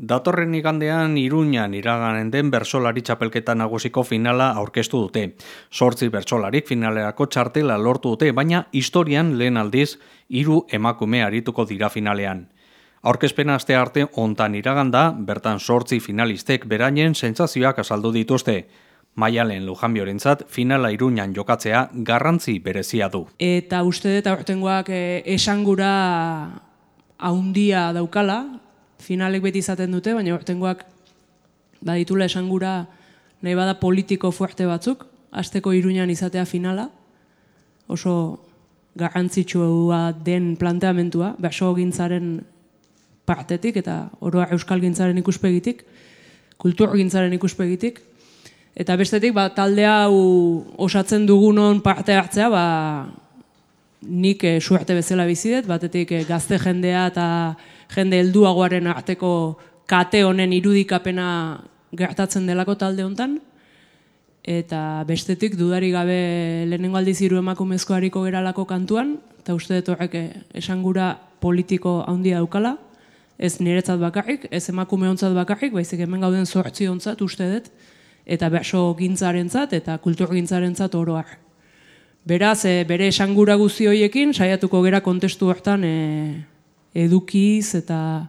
Datorren igandean Iruñan iraganen den bersolari txapelketa nagusiko finala aurkeztu dute. Sortzi bersolarik finalerako txartela lortu dute, baina historian lehen aldiz hiru emakume arituko dira finalean. Aurkezpena aste arte ontan iraganda, bertan sortzi finalistek berainen sentsazioak azaldu dituzte. Maialen Lujanbiorentzat finala Iruñan jokatzea garrantzi berezia du. Eta uste dut aurtengoak eh, esangura haundia daukala, finalek beti izaten dute, baina ortengoak baditula esangura nahi bada politiko fuerte batzuk, asteko iruñan izatea finala, oso garrantzitsua den planteamentua, baso gintzaren partetik eta oroa euskal gintzaren ikuspegitik, kultur gintzaren ikuspegitik, eta bestetik ba, talde hau osatzen dugunon parte hartzea, ba, nik e, suerte bezala bizidet, batetik e, gazte jendea eta jende helduagoaren arteko kate honen irudikapena gertatzen delako talde hontan eta bestetik dudari gabe lehenengo aldiz hiru emakumezko hariko geralako kantuan eta uste dut horrek esangura politiko handia daukala ez niretzat bakarrik, ez emakume ontzat bakarrik, baizik hemen gauden zortzi ontzat uste dut, eta berso gintzarentzat eta kultur gintzarentzat oroar. Beraz, e, bere esangura guzi hoiekin, saiatuko gera kontestu hortan e, edukiz eta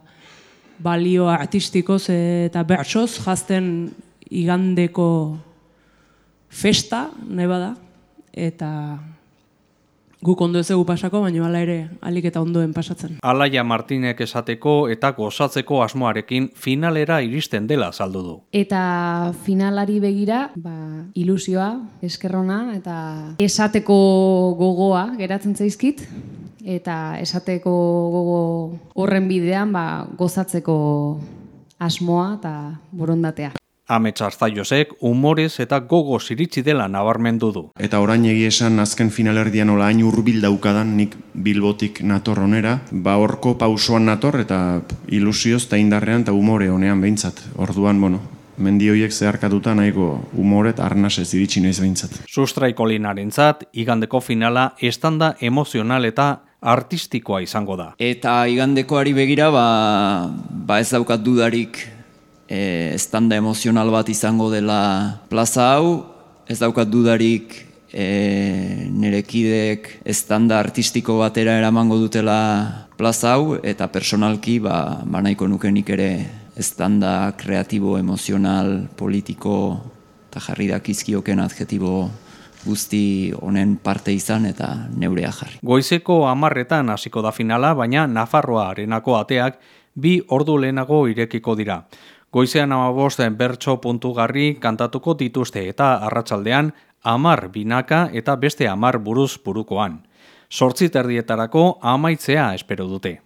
balio artistikoz eta bertsoz jazten igandeko festa, nahi bada, eta guk ondo ez egu pasako, baina hala ere alik eta ondoen pasatzen. Alaia Martinek esateko eta gozatzeko asmoarekin finalera iristen dela saldu du. Eta finalari begira, ba, ilusioa, eskerrona eta esateko gogoa geratzen zaizkit, eta esateko gogo horren bidean ba, gozatzeko asmoa eta borondatea. Ametsa Josek umorez eta gogo ziritzi dela nabarmendu du. Eta orain egia esan azken finalerdian ola hain urbil daukadan nik bilbotik nator onera, ba horko pausoan nator eta ilusioz eta indarrean eta umore honean behintzat. Orduan, bueno, mendioiek zeharkatuta nahiko umoret arnasez iritsi naiz behintzat. Sustraiko linaren zat, igandeko finala estanda emozional eta artistikoa izango da. Eta igandekoari begira, ba, ba ez daukat dudarik e, estanda emozional bat izango dela plaza hau, ez daukat dudarik e, nerekidek estanda artistiko batera eramango dutela plaza hau, eta personalki, ba, ba nahiko nukenik ere estanda kreatibo, emozional, politiko, eta jarri dakizkioken adjetibo guzti honen parte izan eta neurea jarri. Goizeko amarretan hasiko da finala, baina Nafarroa arenako ateak bi ordu lehenago irekiko dira. Goizean amabosten bertso puntu garri kantatuko dituzte eta arratsaldean amar binaka eta beste amar buruz burukoan. Sortzit erdietarako amaitzea espero dute.